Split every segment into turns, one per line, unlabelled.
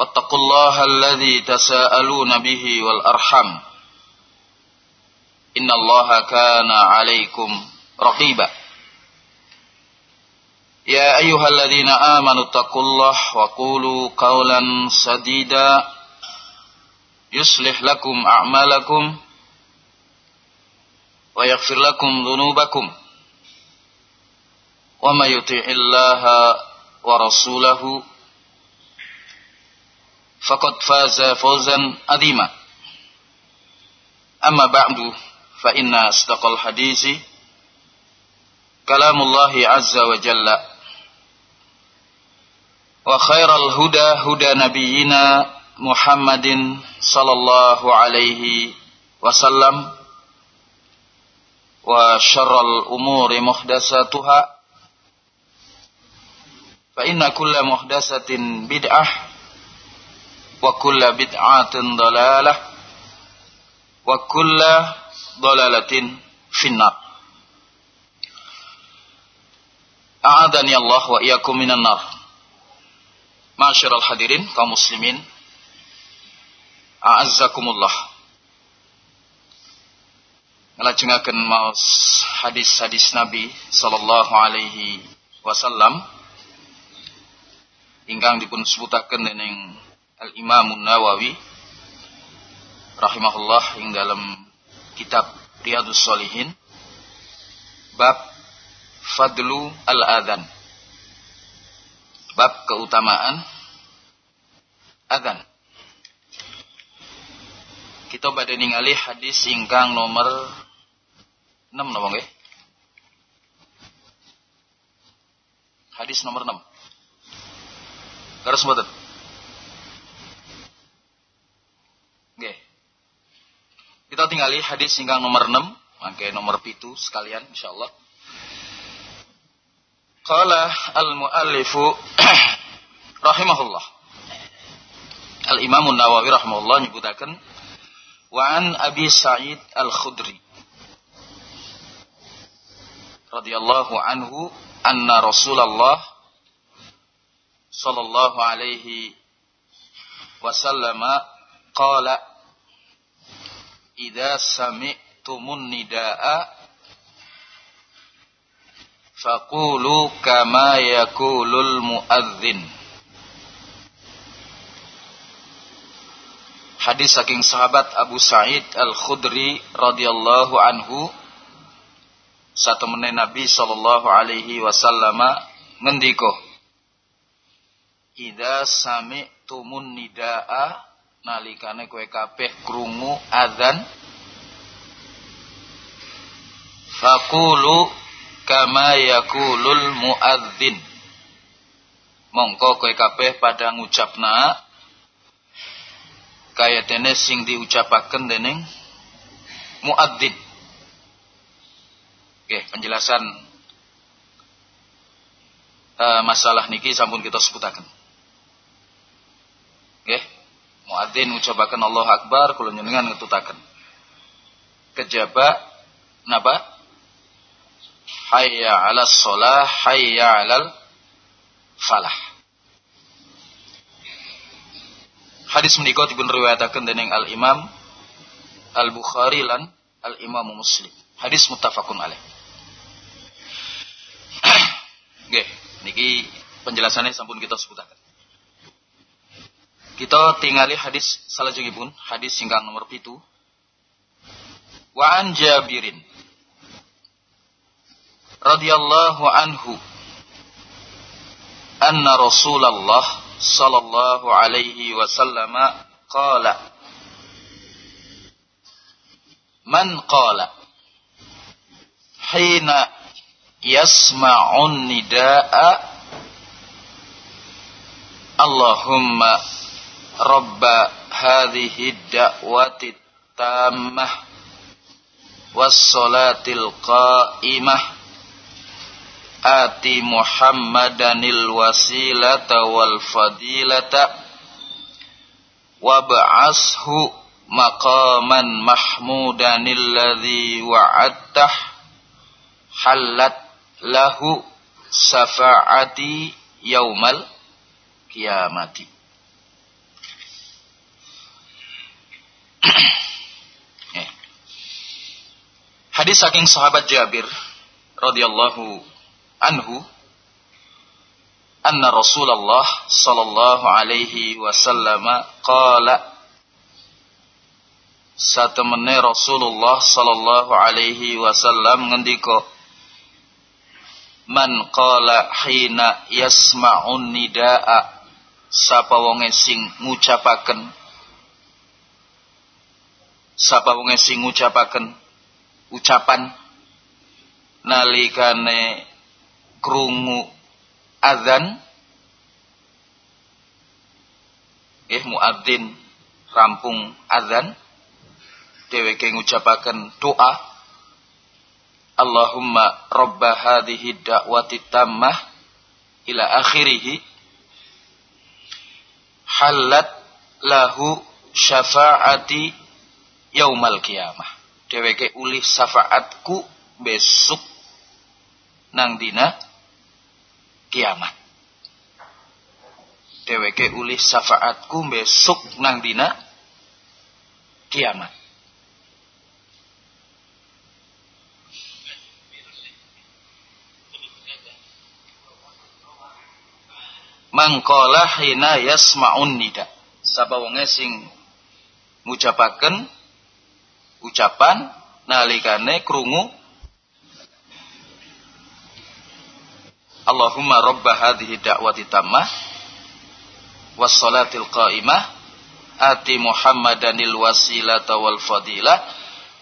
واتقوا الله الذي تساءلون به والأرحم. إن الله كان عليكم رقيبا. يا أيها الذين آمنوا اتقوا الله وقولوا قولا سديدا. يصلح لكم أعمالكم ويغفر لكم ذنوبكم. وما يطيع الله ورسوله فقد فاز فوزا عظيما. أما بعد فإن أصدق الحديث كلام الله عز وجل. وخير الهدى هدى نبينا محمد صلى الله عليه وسلم. وشر الأمور محدثاتها. فإن كل محدثة بدعة. Bid'atin dalalah wa kulla dalalatin finnar. A'adani Allah wa iyyakum minan nar. Ma'asyiral hadirin kaum muslimin A'azzakumullah. Ngelajengaken maos hadis-hadis Nabi sallallahu alaihi wasallam. Ingkang dipun sebutaken dening Al-Imam Nawawi rahimahullah ing dalam kitab Riyadus Solihin bab fadlu al-adhan. Bab keutamaan adzan kita badhe ningali hadis ingkang nomor 6 napa nggih hadis nomor 6 Garis mboten Kita tinggali hadis hingga nomor 6, mangke nomor pitu sekalian insyaallah. Qala al-muallifu rahimahullah. Al-Imam Nawawi rahimahullah nyebutaken wa an Abi Sa'id Al-Khudri radhiyallahu anhu anna Rasulullah sallallahu alaihi wasallam qala idza sami'tumun nidaa faqulu kama yaqulul muadzin. Hadis saking sahabat Abu Sa'id Al-Khudri radhiyallahu anhu satu menit Nabi sallallahu alaihi wasallam ngendiko Idza sami'tumun nidaa nalikane kowe kabeh krungu adzan. Faqulu kama yaqulul muadzin. Mongko kowe kabeh pada ngucapna kaya dene sing diucapaken dening muadzin. Oke, penjelasan uh, masalah niki sampun kita sebutaken. Muadzin ngucapaken Allah Akbar kula njenengan ngetutaken kejaba napa hayya 'alas shalah hayya 'alal falah Hadis menika dipun riwayataken dening Al Imam Al Bukhari lan Al Imam Muslim. Hadis muttafaqun alaih. Nggih, niki penjelasannya sampun kita sebutaken. Kita tingali hadis salajengipun, hadis singkang nomor 7. Wa an Jabirin radhiyallahu anhu anna Rasulullah sallallahu alaihi wasallam qala Man qala hina yasma'un nida'a Allahumma rabba hadhihi da'wati tammah was salatil qa'imah ati Muhammadanil wasilata wal fadilata wab'ashu maqaman mahmudanil ladzi wa'adtah halat lahu safa'ati yaumal kiamati Hadis saking sahabat Jabir radhiyallahu anhu anna Rasulullah sallallahu alaihi wasallam qala satemene Rasulullah sallallahu alaihi wasallam ngendika man qala hina yasma'un nidaa sapa wonge sing ngucapaken sapa wonge sing ngucapaken ucapan nalikane krungu azan eh muadzin rampung azan dheweke ngucapaken doa. Allahumma robba hadhihi da'wati tammah ila akhirih halat lahu syafaati yaumal kiamah dheweke ulih syafaatku besok nang dina kiamat. Dheweke ulih syafaatku besok nang dina kiamat. Mangkola hina yasma'un nida. Sapa wonge sing ngucapaken ucapan nalikane krungu. Allahumma rabba hadhihi da'wati tammah was salatil qa'imah ati Muhammadanil wasilata wal fadilah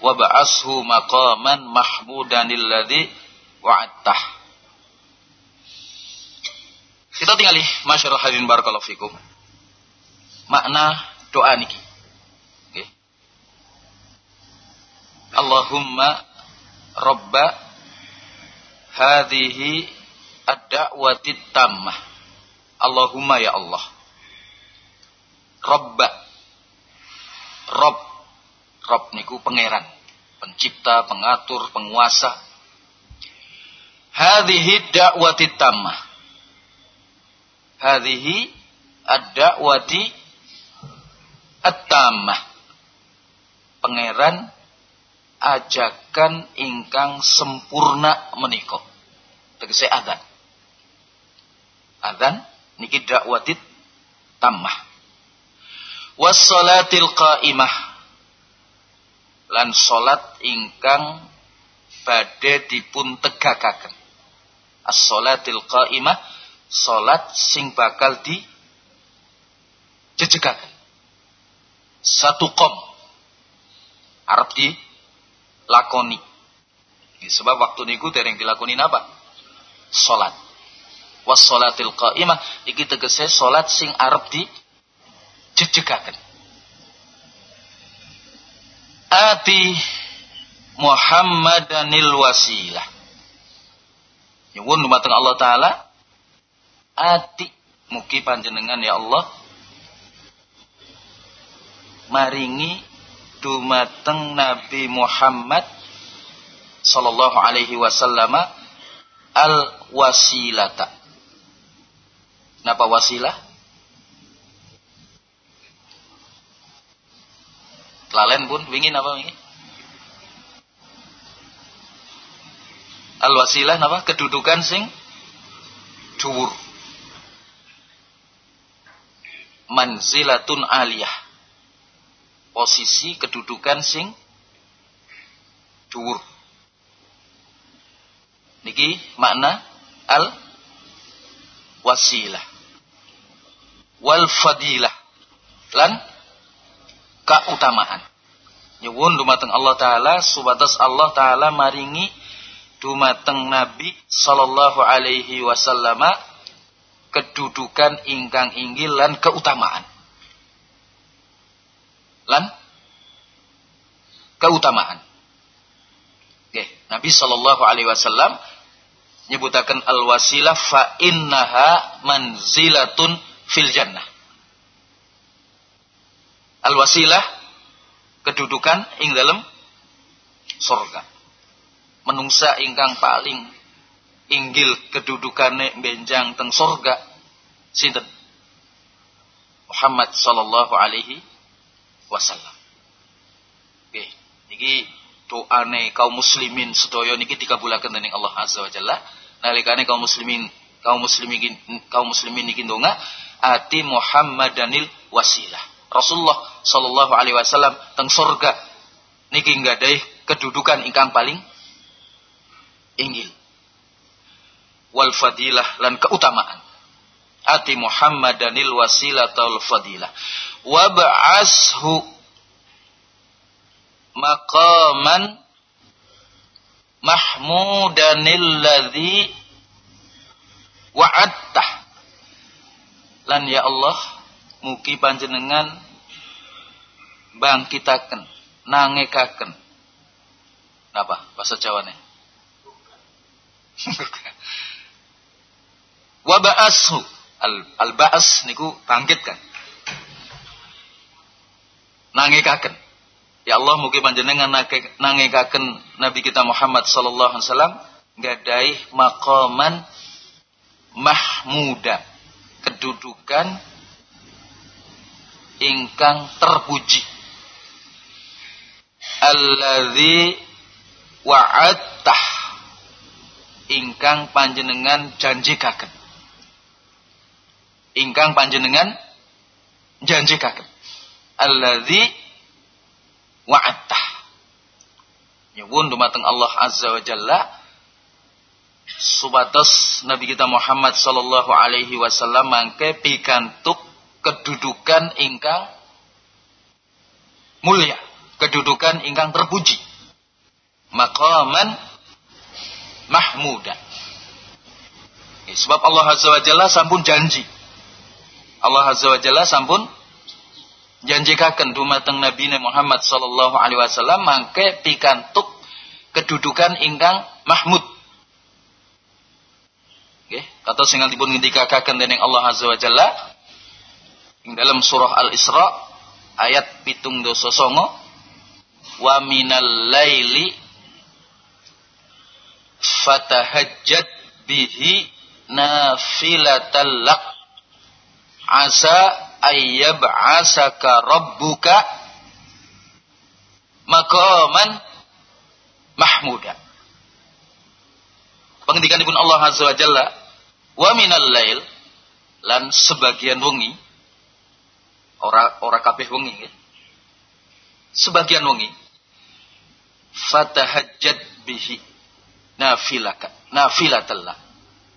wa ba'ashu maqaman mahmudanil ladzi wa'attah. Kita tinggali masyarakat hadirin barakallahu fikum. Makna doa niki okay. Allahumma rabba hadhihi ad-da'wati tammah. Allahumma ya Allah. Robba. Rob. Rob niku pangeran. Pencipta, pengatur, penguasa. Hadhihi da'wati tammah. Hadhihi ad-da'wati at-tammah. Pangeran ajakan ingkang sempurna menika. Tegese adan adzan niki dakwatit tammah. Was salatil qaimah. Lan salat ingkang badhe dipun tegakaken. As salatil qaimah salat sing bakal di jejegaken. Satu kom arep di lakoni. Sebab waktu niku dereng dilakoni apa salat was salatil qa'imah. Iki tegese salat sing arep di jejegaken ati Muhammadanil wasilah. Nyuwun dumateng Allah taala. Ati mugi panjenengan ya Allah maringi dumateng Nabi Muhammad sallallahu alaihi wasallam al wasilata. Napa wasilah? Lalen pun wingin apa wingi? Al wasilah napa? Kedudukan sing dhuwur. Manzilatun aliyah. Posisi kedudukan sing dhuwur. Niki makna al wasilah. Wal fadilah. Lan keutamaan. Nyuwun dumateng Allah taala subatas Allah taala maringi dumateng Nabi sallallahu alaihi wasallam kedudukan ingkang inggil lan keutamaan. Lan keutamaan. Oke, Nabi sallallahu alaihi wasallam nyebutaken al wasilah fa innaha manzilatun fil jannah. Al wasilah kedudukan ing dalam surga. Menungsa ingkang paling inggil kedudukane benjang teng surga sinten? Muhammad sallallahu alaihi wasallam. Oke, niki doane kaum muslimin sedaya niki dikabulaken dening Allah azza wa jalla. Nalikane kaum muslimin kaum muslimin kaum muslimin niki ndonga ati Muhammadanil wasilah. Rasulullah sallallahu alaihi wasallam teng surga niki nggadahi kedudukan ingkang paling inggil. Wal fadilah lan keutamaan. Ati Muhammadanil wasilatul fadilah. Wa ba'ashu maqaman mahmudanil ladzi wa'adtah lan ya Allah mugi panjenengan bangkitaken nangekaken. Apa bahasa Jawane? Wa ba'ashu al, ba'as niku bangkit kan? Nangekaken. Ya Allah mugi panjenengan nangekaken Nabi kita Muhammad sallallahu alaihi wasallam gadai maqaman mahmuda kedudukan ingkang terpuji. Alladzi wa'adtah ingkang panjenengan janjikaken ingkang panjenengan janjikaken alladzi wa'attah. Nyuwun dumateng Allah Azza wa Jalla subatos Nabi kita Muhammad sallallahu alaihi wasallam mangke pikantuk kedudukan ingkang mulia, kedudukan ingkang terpuji. Maqaman mahmuda. Sebab Allah Azza wa Jalla sampun janji. Allah Azza wa Jalla sampun janjikaken dumateng Nabi Muhammad sallallahu alaihi wasallam mangke pikantuk kedudukan ingkang mahmud. Nggih, kata sing dipun ngendikaken dening Allah Azza wa Jalla ing dalam surah Al-Isra ayat pitung dosa songo wa minal laili fatahajjat bihi nafilatal lak asa ayyab'asaka rabbuka maqaman mahmuda. Pengendikan pun Allah Azza wa Jalla wa minal lail lan sebagian wengi ora ora kabeh wengi ya. Sebagian wengi fatahajjat bihi nafilaka nafilatallah.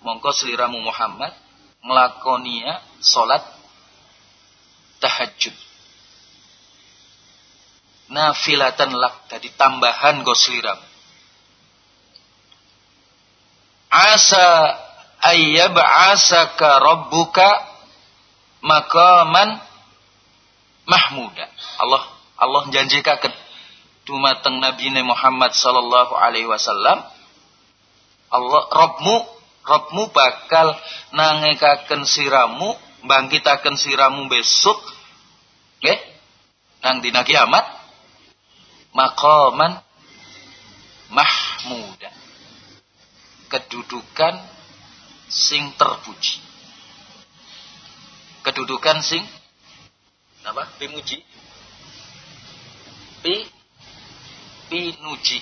Mongko seliramu Muhammad nglakonia salat tahajud. Nafilatan lak tadi tambahan gosliram. Asa ayyab'asaka rabbuka makaman mahmuda. Allah Allah janjikaken dumateng Nabi Muhammad sallallahu alaihi wasallam Allah Rabbmu Rabbmu bakal nangekaken siramu bangkitaken siramu besok nggih? Nang dina kiamat maqaman mahmuda. Kedudukan sing terpuji. Kedudukan sing apa? Pimuji. Pi pinuji.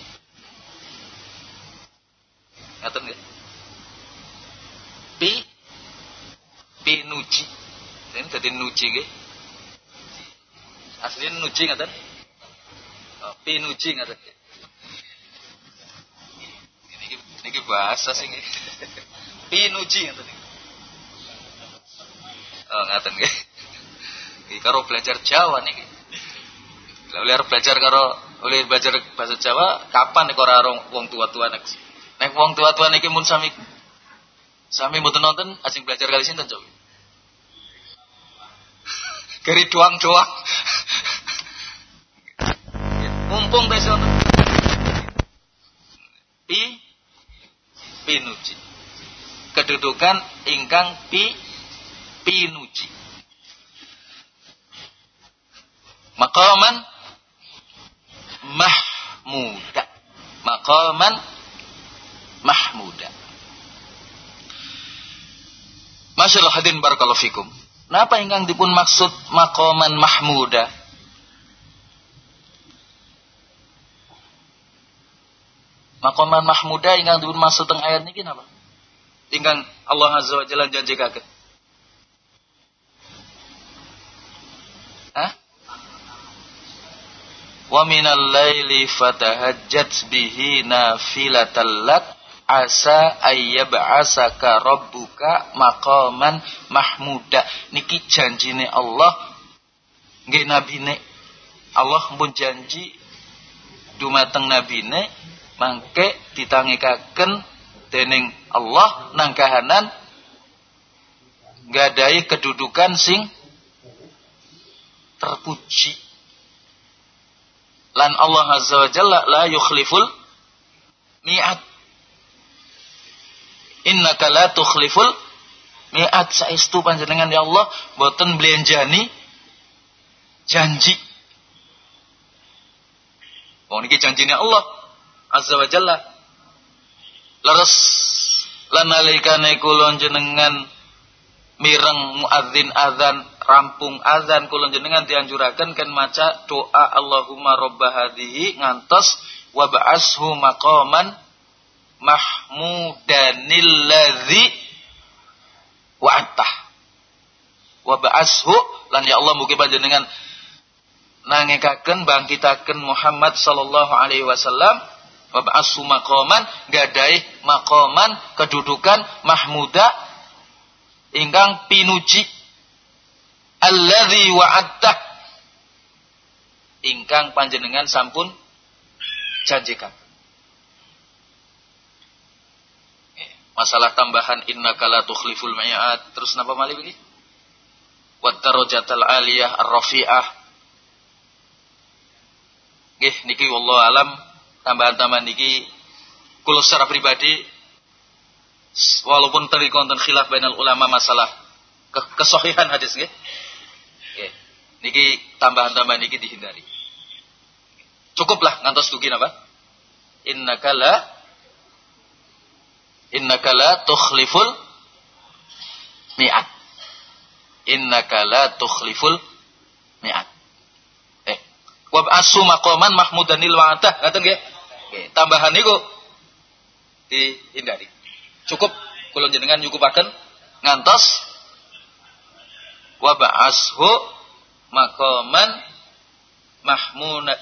Ngaten nggih pi pinuji ini jadi nuji nggih. Aslinya nuji ngaten? Oh, pinuji ini ini bahasa sih nggih. Pinuji ngaten. Oh ngaten nggih. Karo belajar Jawa nih oleh belajar karo oleh belajar bahasa Jawa kapan nek ora wong tua-tua nek nek wong tua-tua niki mun sami sami mboten nonton asing belajar kali sinten coba Keri doang-doang. Mumpung besok. Pi pinuji. Kedudukan ingkang pi pinuji. Maqaman mahmuda. Maqaman mahmuda Masyaallah hadirin barakallahu fikum. Napa ingkang dipun maksud maqaman mahmuda? Maqaman mahmuda ingkang dipun maksud teng ayat niki napa? Ingkang Allah Azza wa Jalla janjikaken. Hah? wa minal laili fatahajjat bihi nafilatal lak asa ayyab'asaka rabbuka maqaman mahmuda. Niki janjine Allah nggih nabine. Allah pun janji dumateng nabine mangke ditangikaken dening Allah nang kahanan gadai kedudukan sing terpuji. Lan Allah azza wa jalla la yukhliful mi'at innaka la tukhliful mi'at saestu panjenengan ya Allah boten belenjani janji. Wong niki janjine Allah azza wa jalla. Leres lan nalikane kula jenengan mireng muadzin azan rampung azan kula jenengan dianjuraken kan maca doa Allahumma robba hadhihi ngantos wa ba'ashu maqaman mahmudanil ladzi wa'atah wa ba'ashu lan ya Allah mugi panjenengan nangekaken bangkitaken Muhammad sallallahu alaihi wasallam. Wa ba'ashu maqaman gadai maqaman kedudukan mahmuda ingkang pinuji. Alladzi wa'adta ingkang panjenengan sampun janjikan masalah tambahan innaka la tukhliful mi'ad terus napa malih iki wa darajatal aliyah ar-rafi'ah nggih niki wallahu alam tambahan-tambahan niki kula secara pribadi walaupun tadi konten khilaf bainal ulama masalah ke kesohihan hadis nggih. Nggih. Niki tambahan-tambahan niki dihindari. Cukuplah ngantos dugi napa? Innaka la Innaka la tukhliful mi'at. Innaka la tukhliful mi'at. Eh, wab'asu maqaman mahmudanil wa'atah. Ngaten nggih? Nggih, tambahan niku dihindari. Cukup kula jenengan nyukupaken ngantos wa ba'ashu maqaman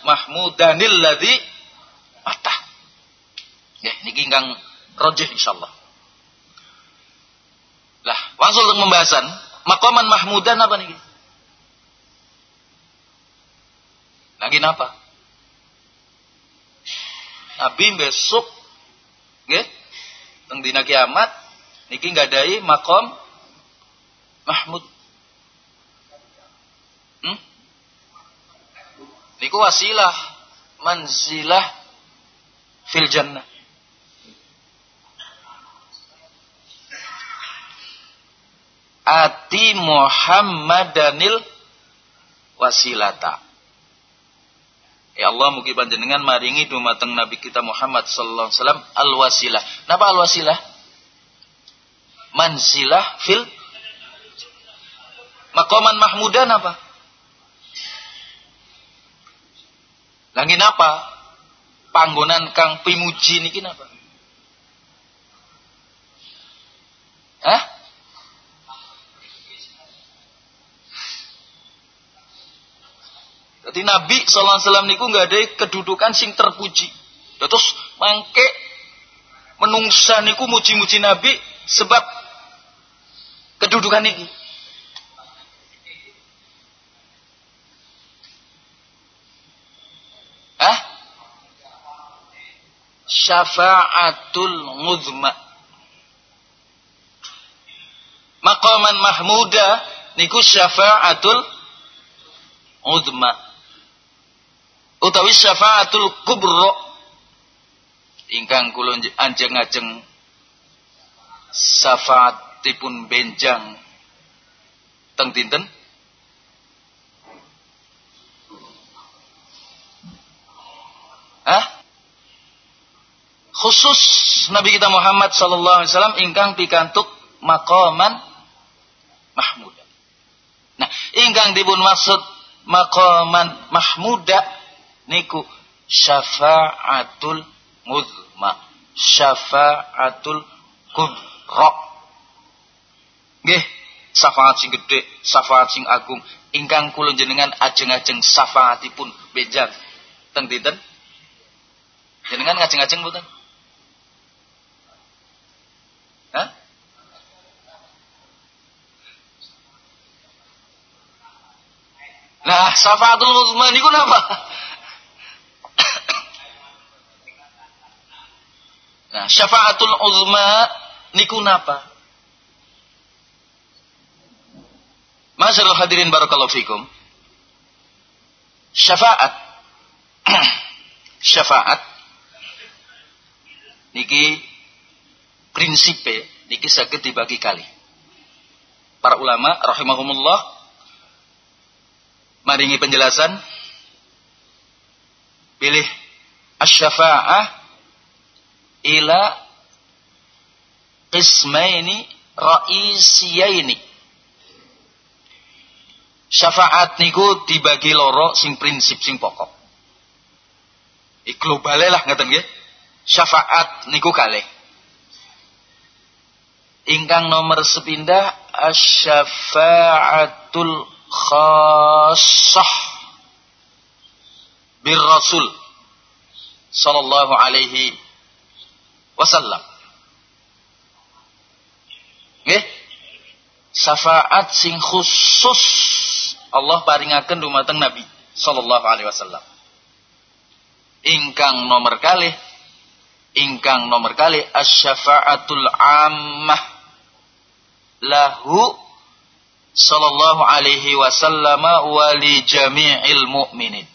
mahmudanil ladzi atah. Ya, niki ingkang rajih insyaallah. Lah, langsung untuk pembahasan maqaman mahmudan apa niki? Lagi apa? Nabi besok nggih teng dina kiamat niki nggadahi makom mahmud hmm? niku wasilah manzilah fil jannah ati muhammadanil wasilata Ya Allah mugi panjenengan maringi dumateng Nabi kita Muhammad sallallahu alaihi wasallam al wasilah. Napa al wasilah? Manzilah fil Makoman mahmudan apa? Lagi apa? Panggonan kang pimuji niki napa? Jadi Nabi wasallam niku nggak ada kedudukan sing terpuji. Terus mangke menungsa niku muji-muji Nabi sebab kedudukan niki. Hah? Syafa'atul nguzma. Maqaman mahmuda niku syafa'atul nguzma utawi syafaatul kubro ingkang kula anjeng-ajeng syafaatipun benjang teng dinten Hah? Khusus Nabi kita Muhammad sallallahu alaihi wasallam ingkang pikantuk maqaman mahmuda. Nah, ingkang dipun maksud maqaman mahmuda niku syafaatul muzma syafaatul kubra nggih syafaat sing gedhe syafaat sing agung. Ingkang kula jenengan ajeng-ajeng syafaatipun bejat teng dinten? Jenengan ngajeng-ajeng mboten? Nah, syafaatul uzma niku napa? Nah, syafaatul uzma niku napa? Masyarul hadirin barakallahu fikum. Syafaat. syafaat. Niki prinsipe niki saged dibagi kali. Para ulama rahimahumullah maringi penjelasan pilih asy-syafa'ah ila qismaini raisiyaini. Syafaat niku dibagi loro sing prinsip sing pokok. Globale lah ngeten nggih. Syafaat niku kalih. Ingkang nomor sepindah asyafaatul khassah bir rasul sallallahu alaihi wasallam. Nggih. Syafaat sing khusus Allah paringaken dumateng Nabi sallallahu alaihi wasallam. Ingkang nomor kalih ingkang nomor kali asyafaatul ammah lahu sallallahu alaihi wasallam wa li jami'il mu'minin.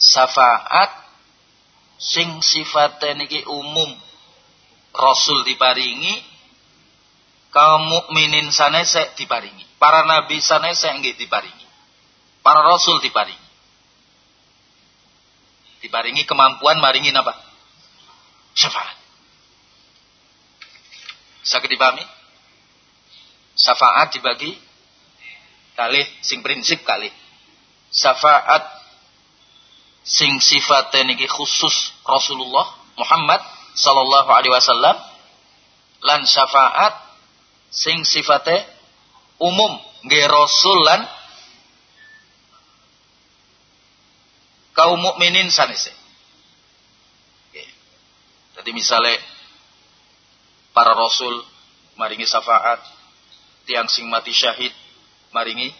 Syafaat sing sifatnya niki umum. Rasul diparingi kaum mukminin sanese diparingi. Para nabi sanese nggih diparingi. Para rasul diparingi. Diparingi kemampuan maringi napa? Syafaat. Sakit dipahami? Syafaat dibagi kali sing prinsip kali syafaat sing sifate niki khusus Rasulullah Muhammad sallallahu alaihi wasallam lan syafaat sing sifate umum nggih rasul lan kaum mukminin sanese. Jadi misalnya para rasul maringi syafaat, tiang sing mati syahid maringi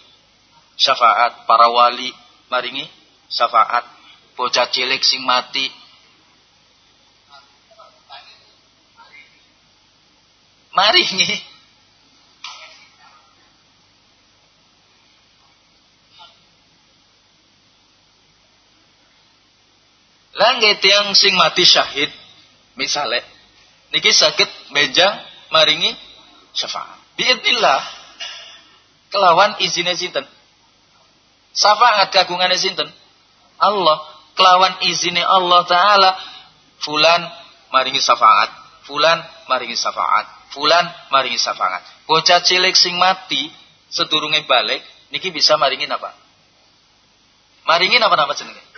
syafaat, para wali maringi syafaat, bocah cilik sing mati. Maringi. Langit yang sing mati syahid. Misalnya niki sakit meja maringi syafaat. Biidnillah kelawan izinnya sinten? Syafaat kagungane sinten? Allah. Kelawan izine Allah taala fulan maringi syafaat, fulan maringi syafaat, fulan maringi syafaat. Bocah cilik sing mati sedurunge balik niki bisa maringi apa? Maringi apa nama jenenge?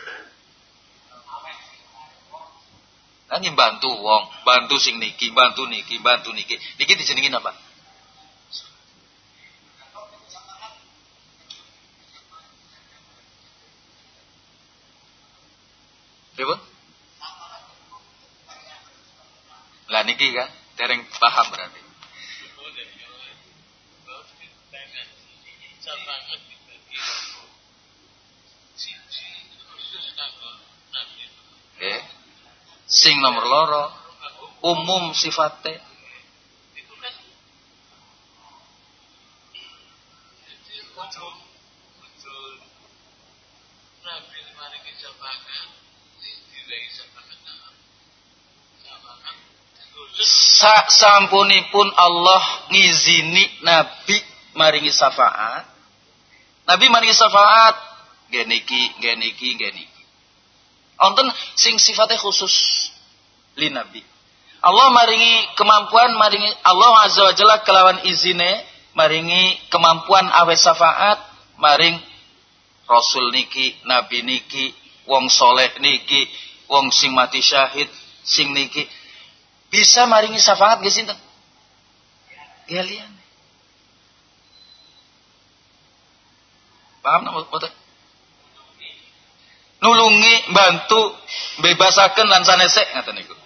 Nanti bantu wong, bantu sing niki, bantu niki, bantu niki. Niki dijenengin apa? Pripun? Lah niki kan dereng paham berarti. Eh, sing nomor loro umum sifatnya Sa sampunipun Allah ngizini Nabi maringi syafaat. Nabi maringi syafaat geniki geniki geniki. Onten sing sifatnya khusus li Nabi. Allah maringi kemampuan maringi Allah azza wa jalla kelawan izine maringi kemampuan awe syafaat maring Rasul niki, Nabi niki, wong soleh niki, wong sing mati syahid, sing niki bisa maringi syafaat ge sinten? Galian. Paham nama boten? Nulungi, bantu, bebasaken lan sanesek ngaten niku.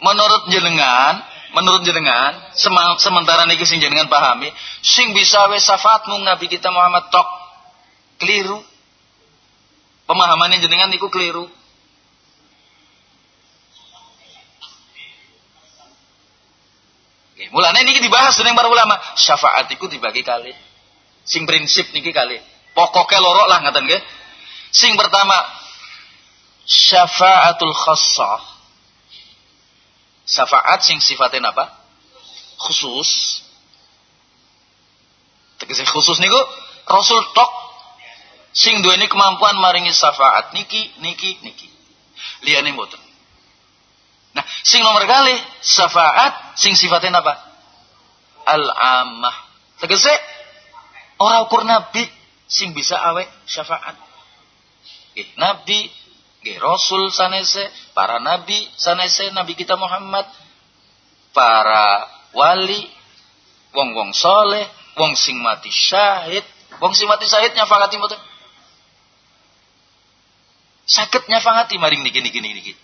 Menurut jenengan, menurut jenengan, sementara niki sing jenengan pahami, sing bisa we syafaat mung Nabi kita Muhammad tok keliru. Pemahaman yang jenengan niku keliru. Mulanya ini dibahas dengan para ulama. Syafaat itu dibagi kali. Sing prinsip niki kali. Pokoknya lorok lah ngatain ke. Sing pertama syafaatul khassah. Syafaat sing sifatnya apa? Khusus. Tegese khusus niku Rasul tok sing ini kemampuan maringi syafaat. Niki niki niki. Liyane mboten. Nah sing nomor kali syafaat sing sifatnya apa? Al amah tegese ora ukur nabi sing bisa awe syafaat. Eh, nabi Nggih rasul sanese para nabi sanese nabi kita Muhammad para wali wong-wong soleh wong sing mati syahid. Wong sing mati syahid nyafakati mboten Sakit nyafangati maring niki niki niki.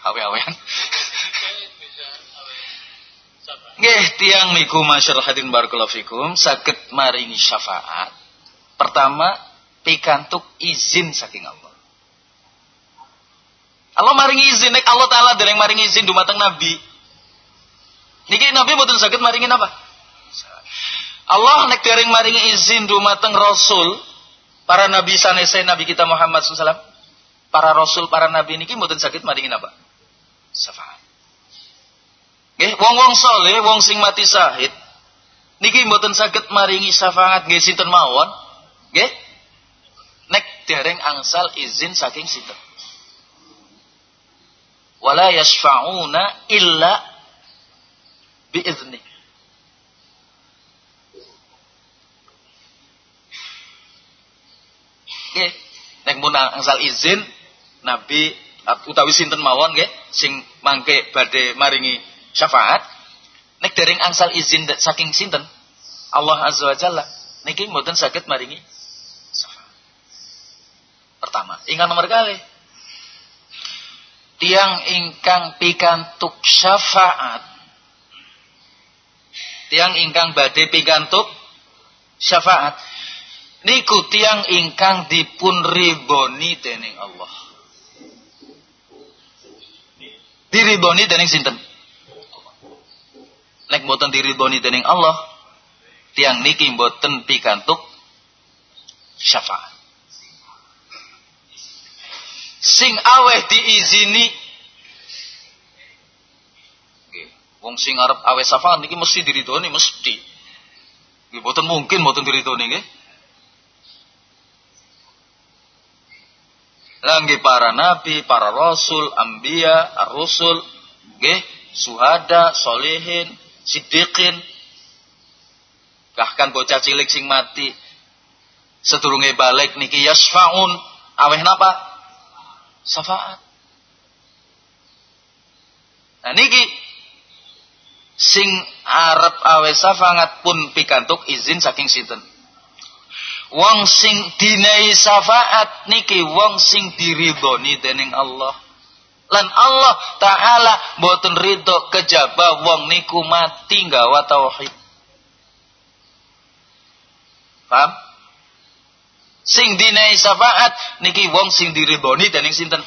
Awe-awean. Nggih, tiang niku masyaallah hadirin barakallahu fikum saged maringi syafaat. Pertama, pikantuk izin saking Allah. Allah maringi izin, nek Allah taala dereng maringi izin dumateng Nabi. Niki Nabi mboten saged maringi apa? Allah nek dereng maringi izin dumateng Rasul para nabi sanese nabi kita Muhammad SAW para rasul para nabi niki mboten sakit maringi apa? Syafaat. Nggih, wong-wong saleh, wong sing mati syahid niki mboten saged maringi syafaat nggih sinten mawon. Nggih? Nek dereng angsal izin saking sinten. Wala yasfa'una illa biizni. Nggih. Nek mun angsal izin nabi utawi sinten mawon nggih sing mangke badhe maringi syafaat nek dereng angsal izin saking sinten? Allah azza wa jalla. Niki mboten saged maringi syafaat. Pertama ingat nomor kali. Tiang ingkang pikantuk syafaat. Tiang ingkang badhe pikantuk syafaat niku tiang ingkang dipun riboni dening Allah. Diriboni dening sinten? Nek mboten diriboni dening Allah, tiang niki mboten pikantuk syafaat. sing aweh diizini wong sing arep aweh syafaat niki mesti diridoni mesti nggih mboten mungkin mboten diridoni nggih Langgi para nabi, para rasul, ambia, ar-rusul, nggih, suhada, solehin, siddiqin, bahkan bocah cilik sing mati sedurunge balik niki yasfaun aweh napa syafaat. Nah niki sing arep aweh syafaat pun pikantuk izin saking sinten wong sing dinai syafaat niki wong sing diridhoni dening Allah lan Allah taala boten ridho kejaba wong niku mati nggawa tauhid Paham? Sing dinai syafaat niki wong sing diridhoni dening sinten?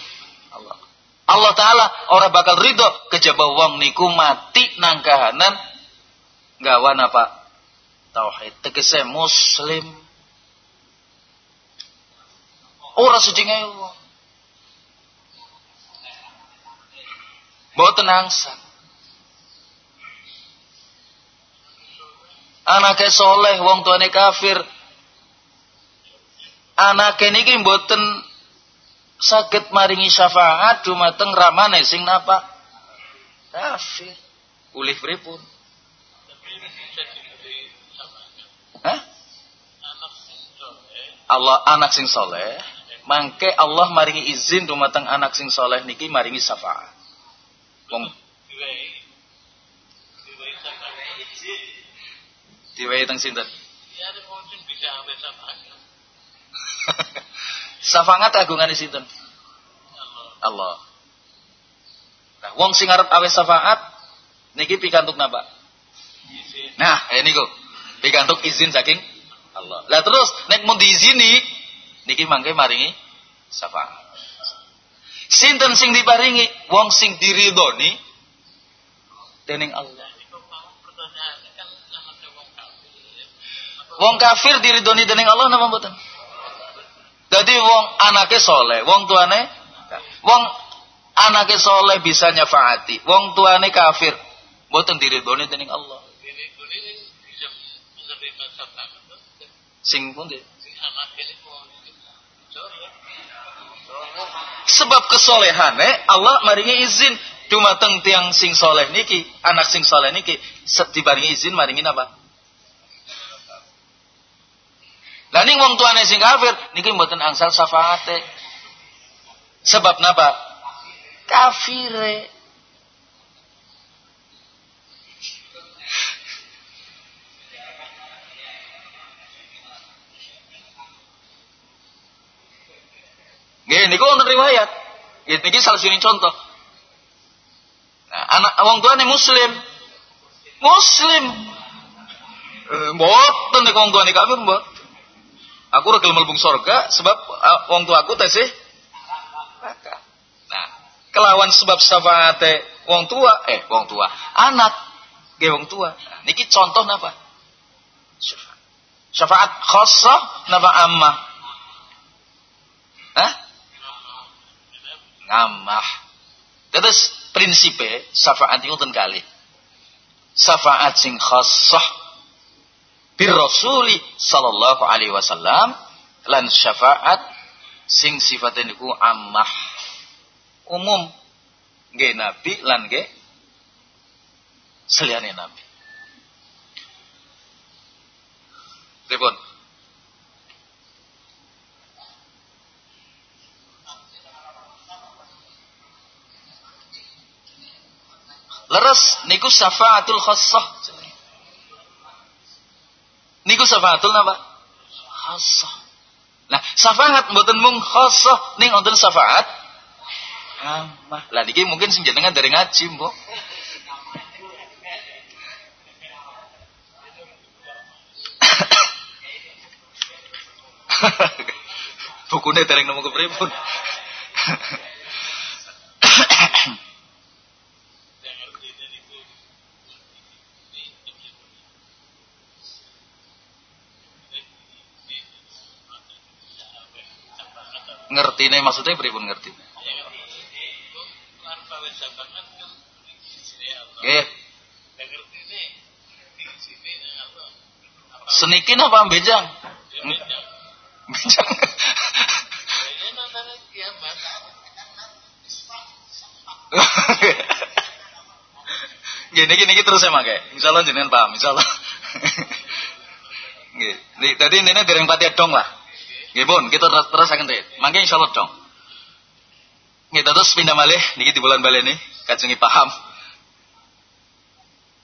Allah. Allah taala ora bakal ridho kejaba wong niku mati nang kahanan gawan apa? Tauhid. Tegese muslim. Ora sejenge wong. Mboten angsan. Anake soleh, wong tuane kafir, anak niki mboten sakit maringi syafaat dumateng ramane sing napa kafir ulih pripun? Allah anak sing soleh mangke Allah maringi izin dumateng anak sing soleh niki maringi syafaat wong diwehi teng sinten Safangat di situ. Allah. Nah, wong sing arep awe syafaat niki pikantuk napa? Nah, ini kok pikantuk izin saking Allah. Lah terus nek mun diizini niki mangke maringi syafaat. Sinten sing diparingi? Wong sing diridoni dening Allah. Wong kafir diridoni dening Allah napa mboten? Jadi wong anaknya soleh, wong tuane, wong anaknya soleh bisa nyafaati, wong tuane kafir, boten diridhoni dening Allah. Sing pun Sebab kesolehane Allah maringi izin dumateng tiang sing soleh niki, anak sing soleh niki, dibaringi izin maringi apa? Lah ning wong tuane sing kafir niki mboten angsal syafaate. Sebab napa? Kafire. Nggih niku wonten riwayat. Nggih niki salah sini contoh. Nah, anak wong tuane muslim. Muslim. Eh, mboten nek wong tuane kafir mbok. Aku ora gelem mlebu surga sebab uh, wong tua aku tesih Nah, kelawan sebab syafaate wong tua, eh wong tua, anak ge wong tua. Nah, niki contoh napa? Syafaat. Syafaat khassah napa ammah? Hah? Ngamah. Terus prinsipe syafaat itu kali. Syafaat sing khassah bir rasuli sallallahu alaihi wasallam lan syafaat sing sifatnya niku ammah umum nggih nabi lan nggih seliyane nabi Pripun? Leres niku syafaatul khassah Niku syafaatul napa? Khassah. Nah, syafaat mboten mung khassah ning wonten syafaat amah. Lah niki mungkin sing jenengan dari ngaji, Mbok. Bukune dereng nemu kepripun. ngertine maksudnya pripun ngerti? Nggih. Senikin apa bejang? Bejang. Gini gini terus saya pakai. Insyaallah jenengan paham, insyaallah. Nggih. Tadi ini dereng pati dong lah. Nggih pun, kita terus akan teh. Mangke insyaallah dong. Nggih terus pindah malih niki di bulan balik nih, kajengi paham.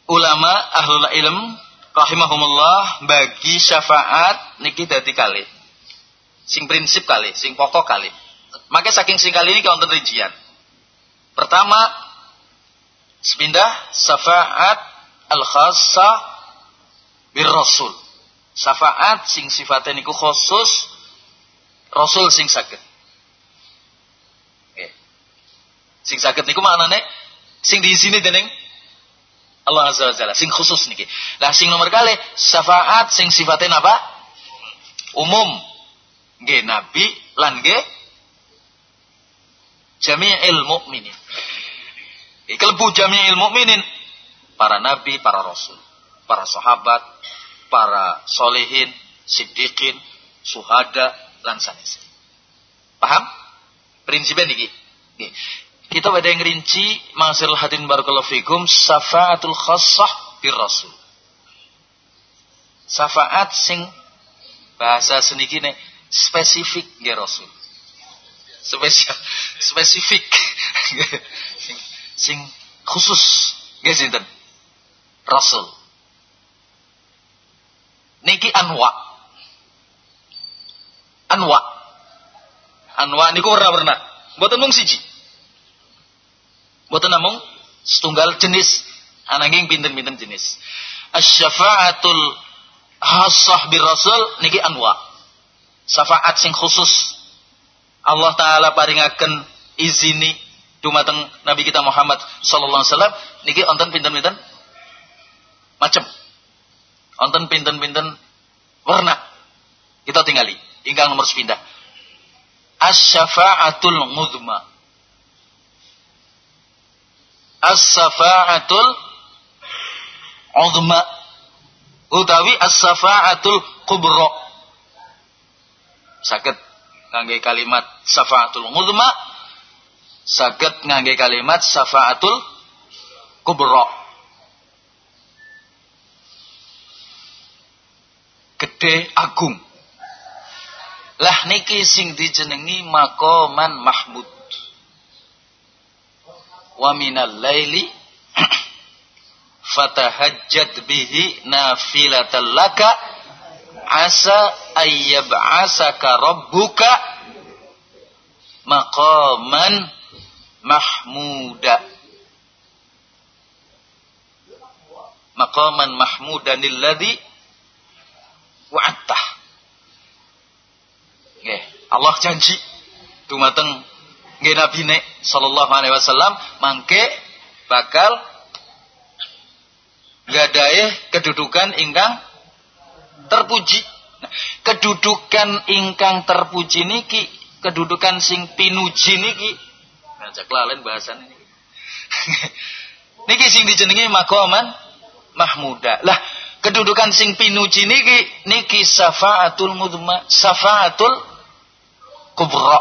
Ulama ahlul ilm rahimahumullah bagi syafaat niki dadi kali. Sing prinsip kali, sing pokok kali. Maka saking sing kali ini kaunter rincian. Pertama, sepindah syafaat al-khassa bir rasul. Syafaat sing sifatnya niku khusus rasul sing sakit. Okay. Sing sakit niku maknane sing di sini dening Allah Azza wa Jalla, sing khusus niki. Lah sing nomor kali syafaat sing sifatnya apa? Umum. Nggih nabi lan nggih jami'il mukminin. Kelebu jami'il mukminin. Para nabi, para rasul, para sahabat, para solehin, siddiqin, suhada, sanes. Paham? Prinsipnya niki. Nggih. Kita pada yang rinci mangsir hadin barakallahu fikum safaatul khassah bir rasul. Safaat sing bahasa senikine spesifik ya rasul spesial spesifik sing, sing khusus nggih sinten rasul niki anwa anwa. Anwa niku warna-warna mboten mung siji. Mboten namung setunggal jenis. Ananging pinten-pinten jenis. Asy-syafa'atul hasah bir rasul niki anwa. Syafaat sing khusus. Allah taala paringaken izini dumateng Nabi kita Muhammad sallallahu alaihi wasallam. Niki wonten pinten-pinten? Macem. Wonten pinten-pinten warna. Kita tinggali ingkang nomor sepindah. As-syafa'atul mudma. As-syafa'atul udma utawi as-syafa'atul kubra. Sakit ngangge kalimat safaatul ngudma saged ngangge kalimat safaatul kubra gede agung lah niki sing dijenengi makoman mahmud. Wa minal laili fatahajjad bihi nafilatan laka. Asa ayyab'asaka rabbuka maqaman mahmuda. Maqaman mahmudan alladhi wa'attah nggih Allah janji dumateng nggih Nabi ne sallallahu alaihi wasallam mangke bakal gadahe kedudukan ingkang terpuji. Nah, kedudukan ingkang terpuji niki, kedudukan sing pinuji niki. Ngajak lalen bahasan ini. niki sing dijenengi makoman mahmuda. Lah, kedudukan sing pinuji niki niki safaatul mudma, safaatul kubra.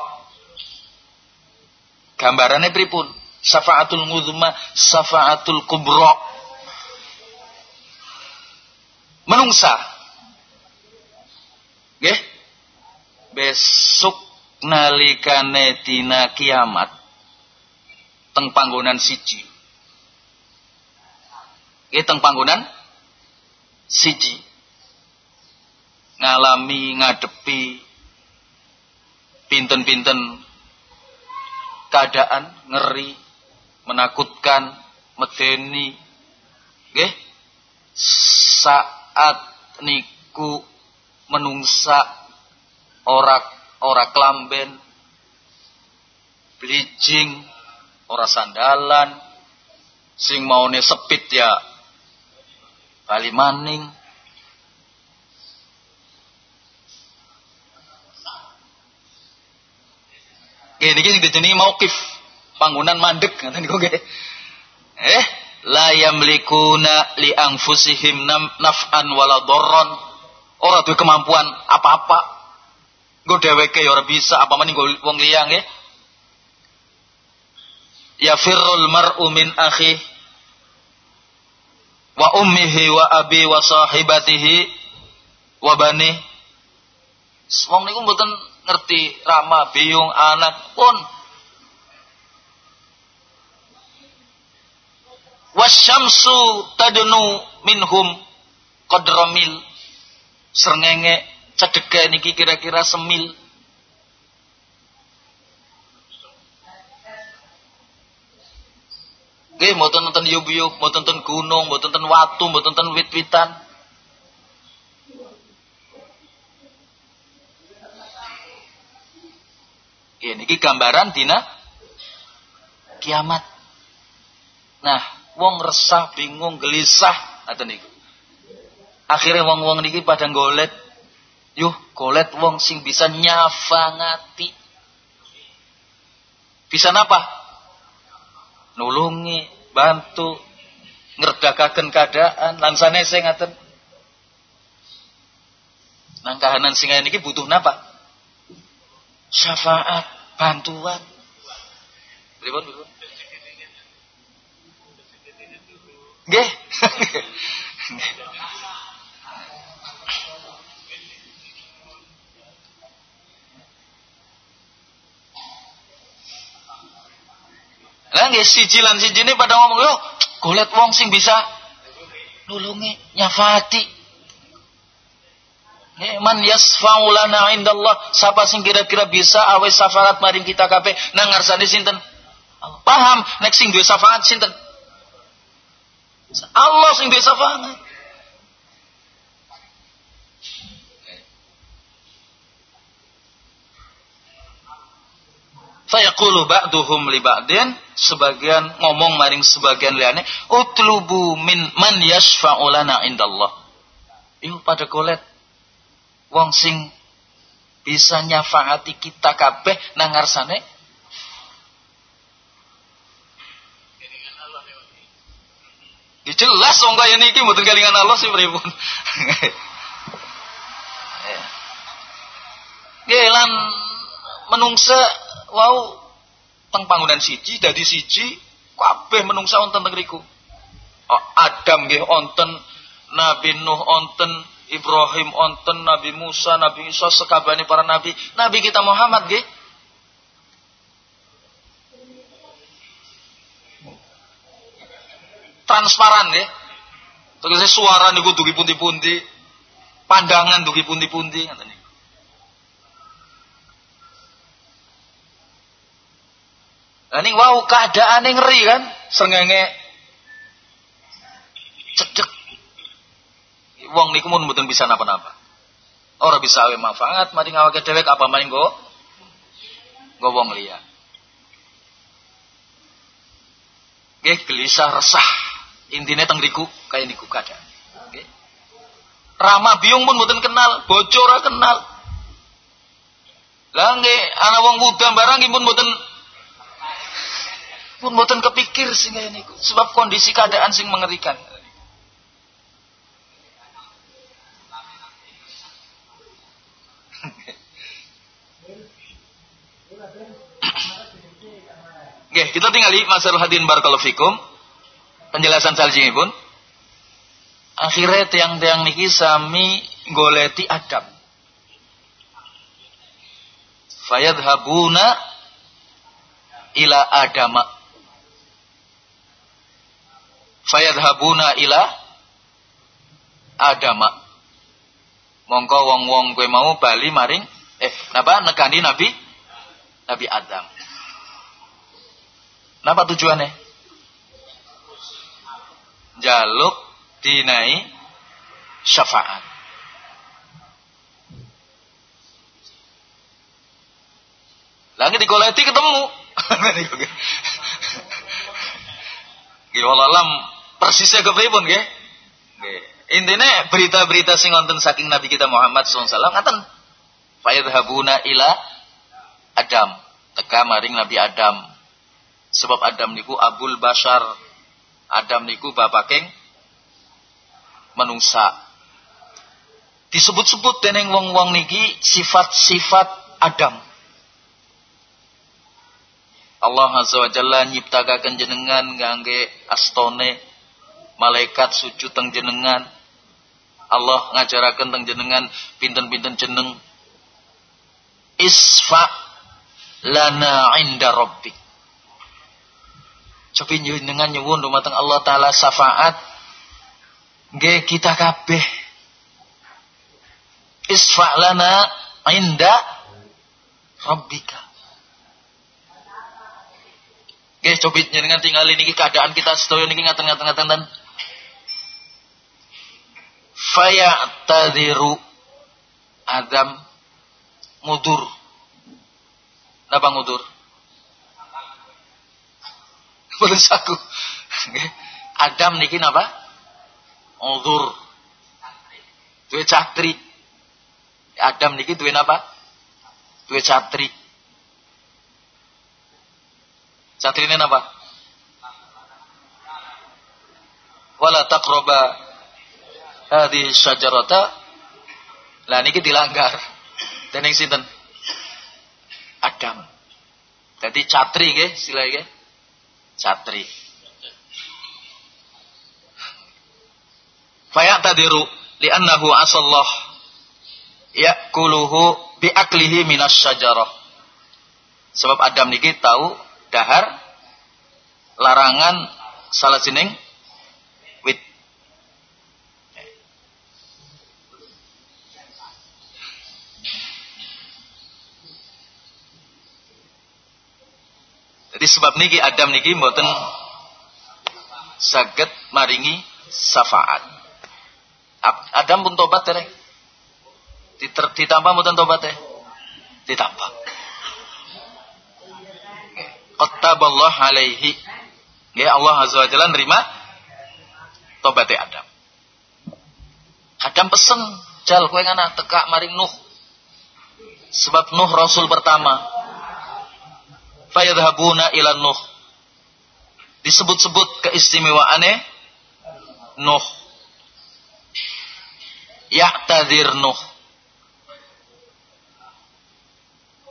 Gambarannya pripun? Safaatul mudma, safaatul kubra. Menungsa Nggih. Besok nalikane dina kiamat teng panggonan siji. Nggih teng panggonan siji. Ngalami ngadepi pinten-pinten keadaan ngeri, menakutkan, medeni. Nggih. Saat niku menungsa ora ora klamben bleaching ora sandalan sing maune sepit ya bali maning Niki sing dijenengi mauqif, panggonan mandek ngoten niku nggih. Eh, la yamlikuna li anfusihim naf'an wala dharran. Ora duwe kemampuan apa-apa. Nggo dheweke ya ora bisa, apa maning wong liya nggih. Ya firrul mar'u min akhi wa ummihi wa abi wa sahibatihi wa bani. Wong niku mboten ngerti rama biung anak pun. Wasyamsu tadnu minhum qadramil. Srengenge cedeke niki kira-kira semil. Nggih, mboten nonton yub-yub, mboten nonton gunung, mboten nonton watu, mboten nonton wit-witan. Ini gambaran dina kiamat. Nah, wong resah, bingung, gelisah ngoten niku. Akhirnya wong-wong niki pada golet. Yuh, golet wong sing bisa nyafangati. Bisa napa? Nulungi, bantu, ngerdakaken keadaan, lansane saya ngaten. Nang kahanan singa niki butuh napa? Syafaat, bantuan. Pripun pripun? Nggih. Lah nggih siji lan sijine pada ngomong yo golet wong sing bisa nulungi nyafati Man yasfa'u lana indallah. Siapa sing kira-kira bisa awe syafaat maring kita kabeh nang ngarsane sinten? Paham nek sing duwe syafaat sinten? Allah sing duwe syafaat. Fayaqulu ba'duhum li ba'din sebagian ngomong maring sebagian liyane utlubu min man yashfa'u lana indallah. Iku pada kolet wong sing bisa nyafaati kita kabeh nang ngarsane Ya jelas wong kaya niki mboten kelingan Allah sih pripun. Nggih lan menungsa wau teng panggonan siji dadi siji kabeh menungsa wonten teng riku. Oh, Adam nggih wonten Nabi Nuh wonten Ibrahim onten Nabi Musa, Nabi Isa sekabani para nabi. Nabi kita Muhammad nggih. Transparan nggih. Tegese suara niku dugi pundi-pundi, pandangan dugi pundi-pundi ngoten niku. Lah ning wau keadaane ngeri kan, srengenge cedek wong niku mun mboten bisa napa-napa. Ora bisa awe manfaat mari ngawake dhewek apa maring go go wong liya. Nggih gelisah resah. Intine teng riku kaya niku keadaan. Nggih. Rama biung pun mboten kenal, bojo ora kenal. Lah nggih ana wong muda barang pun mboten pun mboten kepikir sing niku sebab kondisi keadaan sing mengerikan. Oke, kita tinggali masalah hadin barakallahu fikum. Penjelasan pun. Akhirnya tiang-tiang niki sami goleti Adam. Fayadhabuna ila Adama. Fayadhabuna ila Adama. Mongko wong-wong gue mau bali maring eh napa nekani Nabi Nabi Adam. Napa tujuannya? Jaluk dinai syafaat. Lagi digoleti ketemu. Gimana lam persisnya nggih? Nggih. Intine berita-berita sing wonten saking Nabi kita Muhammad SAW ngaten. Fayadhabuna ila Adam teka maring Nabi Adam. Sebab Adam niku abul bashar. Adam niku bapaking menungsa. Disebut-sebut dening wong-wong niki sifat-sifat Adam. Allah Azza wa Jalla nyiptakaken jenengan ngangge astone malaikat sujud teng jenengan. Allah ngajaraken teng jenengan pinten-pinten jeneng. Isfa lana inda rabbik. Cobi jenengan nyuwun dumateng Allah taala syafaat nggih kita kabeh. Isfa lana inda rabbika. Oke, coba jenengan tinggal ini keadaan kita sedaya niki ngaten-ngaten-ngaten Faya tadiru Adam mudur. Napa mudur? Boten saku. Adam niki napa? Mudur. Duwe catri. Adam niki duwe napa? Duwe catri. Catrine apa? Wala taqraba hadhi syajarata. Lah niki dilanggar. Dening sinten? Adam. Jadi catri nggih, sila nggih. Catri. Fayak tadiru li'annahu asallah yakuluhu biaklihi minas syajarah. Sebab Adam niki tahu dahar larangan salah sining Jadi sebab niki Adam niki mboten saged maringi syafaat. Adam pun tobat tereng. Ditambah mboten tobat teh. Ditambah qattaballah alaihi. Ya Allah Azza wa Jalla nerima tobatnya Adam. Adam pesen, "Jal kowe ngana teka maring Nuh." Sebab Nuh rasul pertama. Fayadhabuna ila Nuh. Disebut-sebut keistimewaannya Nuh. Ya'tadzir Nuh.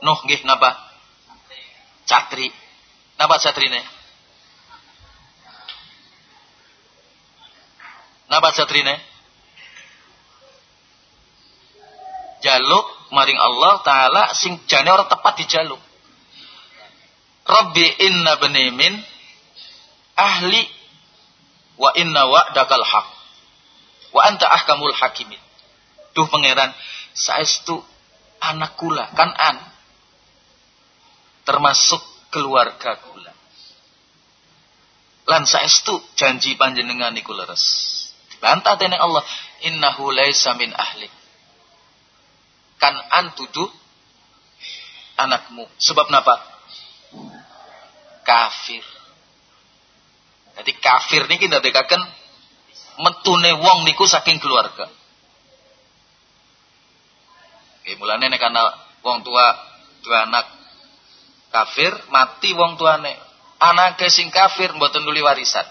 Nuh nggih napa? Catri. Napa satrine? Napa satrine? Jaluk maring Allah taala sing jane ora tepat dijaluk. Rabbi inna bani min ahli wa inna wa'dakal haq wa anta ahkamul hakimin. Duh pangeran, saestu anak kula kan an termasuk keluarga kula. Lan saestu janji panjenengan niku leres. Dibantah dening Allah, innahu laisa min ahli. Kan antudu anakmu. Sebab napa? Kafir. Jadi kafir niki ndadekaken metune wong niku saking keluarga. Oke, mulane nek ana wong tua dua anak kafir mati wong tuane anak sing kafir mboten nuli warisan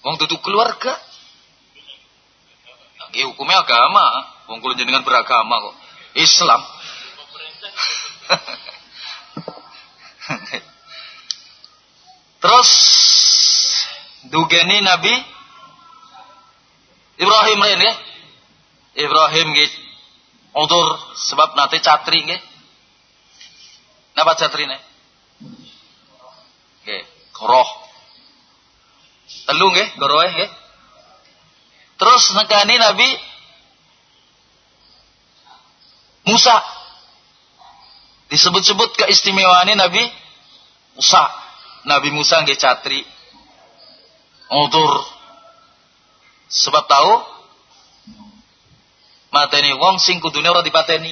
wong tutu keluarga Nggih hukumnya agama, wong kula jenengan beragama kok. Islam. Terus dugeni Nabi Ibrahim ya. Ibrahim gitu udur sebab nanti catri nggih. Napa catrine? Nggih, goroh. Telu nggih, gorohe nggih. Terus nekani Nabi Musa. Disebut-sebut keistimewaan Nabi Musa. Nabi Musa nggih catri. Udur. Sebab tahu mateni wong sing kudune ora dipateni.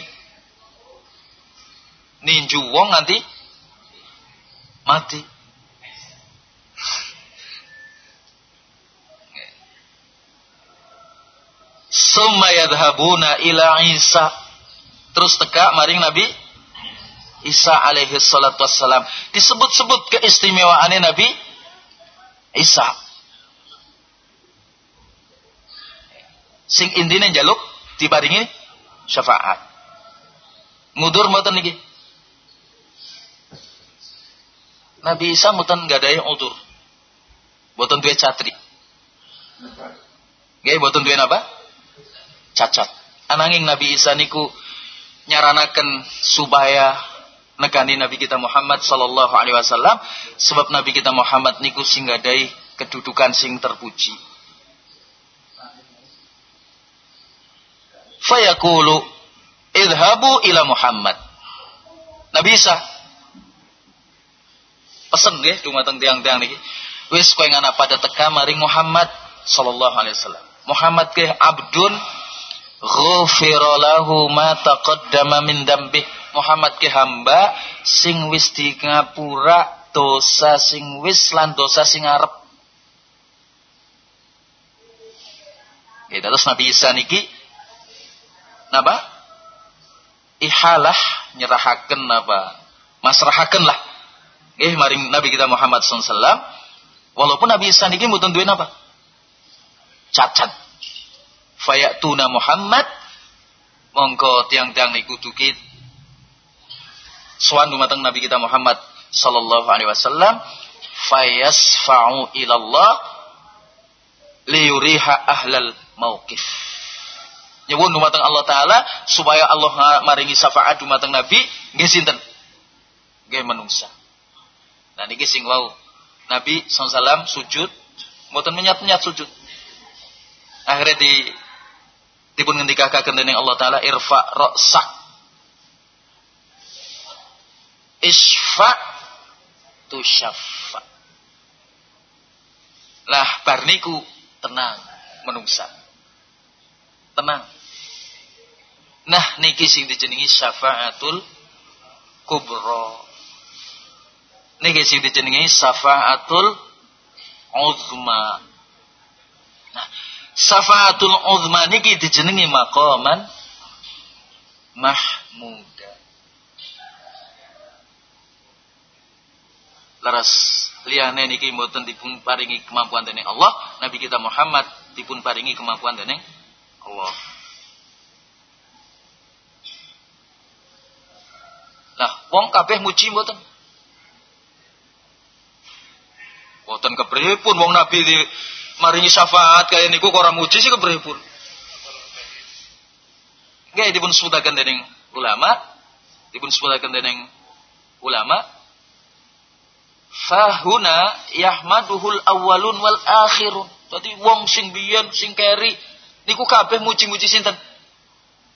Ninju wong nanti mati. Summa yadhabuna ila Isa. terus teka maring Nabi Isa alaihi salatu wassalam. Disebut-sebut keistimewaannya Nabi Isa. Sing intine jaluk dibaringi syafaat. Ngudur mboten niki. Nabi Isa mboten yang udur. Mboten duwe catri. Nggih mboten duwe napa? Cacat. Ananging Nabi Isa niku nyaranaken supaya negani Nabi kita Muhammad sallallahu alaihi wasallam sebab Nabi kita Muhammad niku sing gadai kedudukan sing terpuji. Fayaqulu idhabu ila Muhammad. Nabi Isa pesen nggih dumateng tiang-tiang niki. Wis kowe ngana pada teka maring Muhammad sallallahu alaihi wasallam. Muhammad ke abdun ghufira lahu ma taqaddama min dambih Muhammad ke hamba sing wis di ngapura dosa sing wis lan dosa sing arep Ya, terus Nabi Isa niki napa? Ihalah nyerahaken napa? Masrahaken lah. Eh maring Nabi kita Muhammad SAW. Walaupun Nabi Isa niki mboten duwe napa? Cacat fayatuna Muhammad mongko tiang-tiang niku duki sowan dumateng Nabi kita Muhammad sallallahu alaihi wasallam fayasfa'u ila Allah liyuriha ahlal mauqif nyuwun dumateng Allah taala supaya Allah maringi syafaat dumateng Nabi nggih sinten? Nggih manungsa nah niki sing wau. Nabi SAW sujud mboten menyat-menyat sujud. Akhirnya di dipun ngendikaken dening Allah taala irfa ra'sak isfa tu syafa lah barniku tenang menungsa. Tenang. Nah niki sing dijenengi syafaatul kubra. Niki sing dijenengi syafaatul uzma. Nah Safaatul uzma niki dijenengi maqaman mahmuda. Laras liyane niki mboten dipun paringi kemampuan dening Allah, Nabi kita Muhammad dipun paringi kemampuan dening Allah. Nah, wong kabeh muji mboten? Mboten kepripun wong Nabi di maringi syafaat kaya niku kok ora muji sih kepripun nggih dipun sebutaken dening ulama dipun sebutaken dening ulama fahuna yahmaduhul awwalun wal akhirun dadi wong sing biyen sing keri niku kabeh muji-muji sinten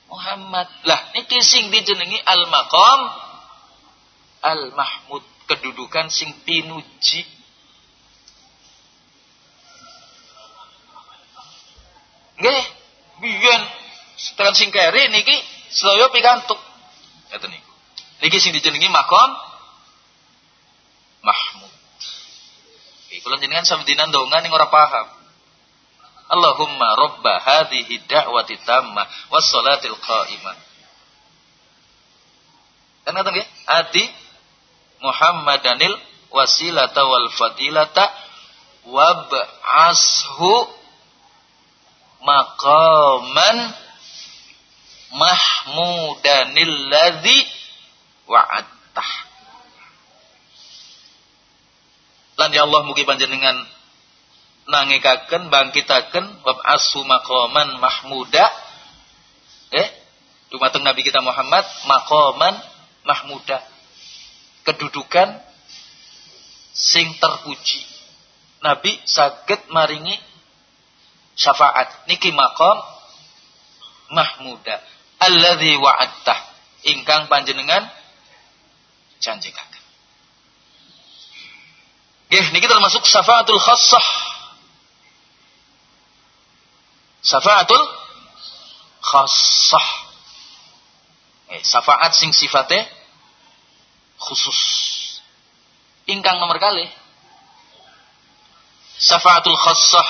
Muhammad lah niki sing dijenengi al maqam al mahmud kedudukan sing pinuji Nggih, biyen setelan sing keri niki sedaya pikantuk. Ngoten niku. Niki sing dijenengi makom Mahmud. Kula jenengan sampeyan ndonga ning ora paham. Allahumma robba hadhihi da'wati tammah was salatil qa'imah. Kan ngoten nggih? Ati Muhammadanil wasilata wal fadilata wab'ashu maqaman mahmudanil ladzi wa'attah. Lan ya Allah mugi panjenengan nangekaken bangkitaken bab asu maqaman mahmuda. Eh dumateng Nabi kita Muhammad maqaman mahmuda. Kedudukan sing terpuji. Nabi saged maringi syafaat. Niki makom mahmuda. Alladzi wa'attah. Ingkang panjenengan janjikaken Nggih niki termasuk syafaatul khassah. Syafaatul khassah. Eh, syafaat sing sifatnya khusus. Ingkang nomor kali. Syafaatul khassah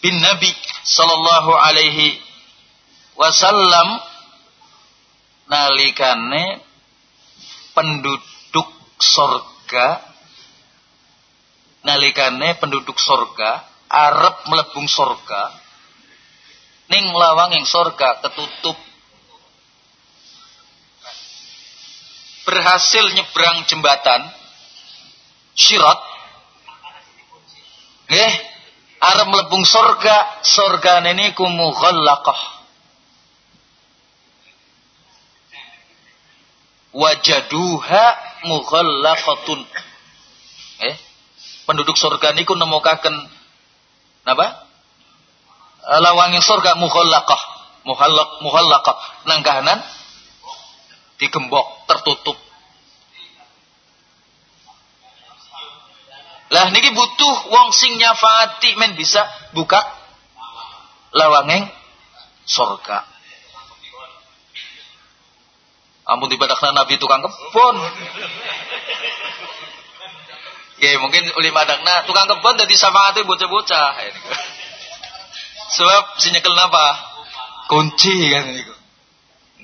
bin Nabi sallallahu alaihi wasallam nalikane penduduk sorga nalikane penduduk sorga arep melebung sorga ning lawang yang sorga ketutup. Berhasil nyebrang jembatan syirat nggih arep melebung sorga sorga ini kumughallaqah wajaduha mughallaqatun. Eh, penduduk surga niku nemukaken napa? Eh, Lawanging surga mughallaqah, mughallaq mughallaqah nang kahanan digembok tertutup. Lah niki butuh wong sing nyafaati men bisa buka lawanging surga. Ampun dibadakna Nabi tukang kebon. Ya mungkin uli madakna tukang kebon jadi sama itu bocah-bocah. Sebab sinyekel napa? Kunci kan niku.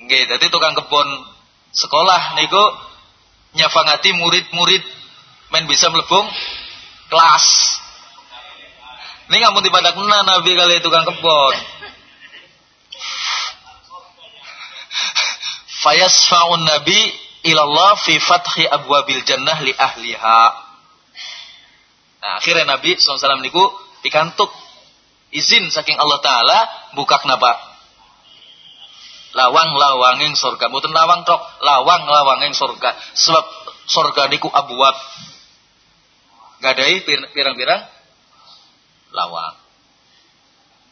Nggih, dadi tukang kebon sekolah niku nyafangati murid-murid men bisa melebung kelas. Ini ampun dibadakna Nabi kali tukang kebon. fayasfa'un nabi ilallah fi fathi abwabil jannah li ahliha. Nah, akhirnya Nabi SAW niku pikantuk izin saking Allah Ta'ala buka kenapa? Lawang-lawanging surga. Mboten lawang tok, lawang-lawanging surga. Sebab surga niku abwab. Gadai pirang-pirang lawang.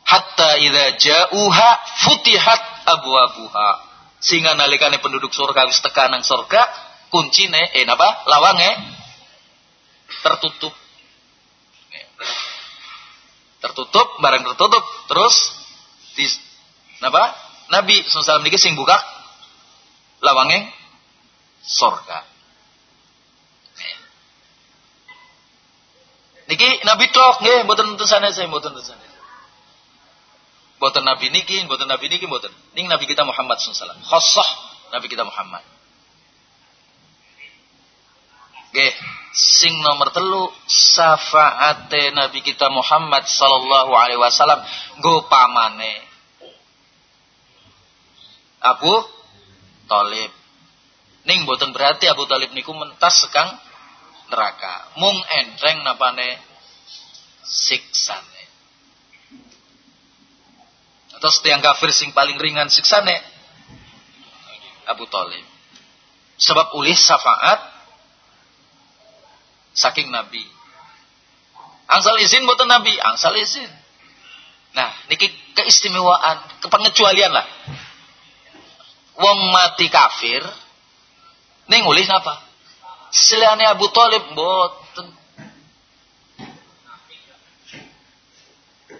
Hatta idza ja'uha futihat abwabuha sehingga nalikane penduduk surga wis tekan nang surga, kuncine eh napa? Lawange tertutup. Tertutup, barang tertutup, terus di napa? Nabi niki sing buka lawange surga. Niki Nabi tok nggih mboten utusane saya mboten utusane. Boten Nabi niki, boten Nabi niki, boten. Ning Nabi kita Muhammad SAW. Khosoh Nabi kita Muhammad. Oke, sing nomor telu syafaate Nabi kita Muhammad sallallahu alaihi wasallam go pamane Abu Talib. Ning boten berarti Abu Talib niku mentas sekang neraka. Mung entreng napane siksane. Atau setiang kafir sing paling ringan siksane Abu Talib. Sebab ulih syafaat saking Nabi. Angsal izin buat Nabi, angsal izin. Nah, niki keistimewaan, kepengecualian lah. Wong mati kafir, ning ulih napa? Seliane Abu Talib boten.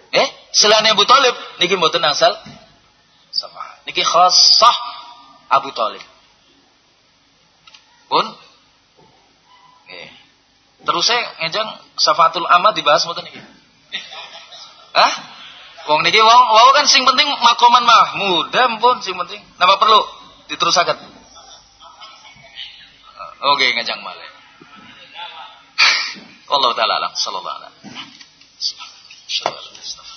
Eh, Selain Abu Talib niki mboten asal sama. Niki khassah Abu Talib. Pun. Terus saya ngejang Safatul Amad dibahas mboten niki. Hah? Wong niki wong wong kan sing penting makoman mahmud, pun sing penting. Napa perlu diterusaken? Oke, okay, ngejang malih. Allah taala alam sallallahu alaihi wasallam.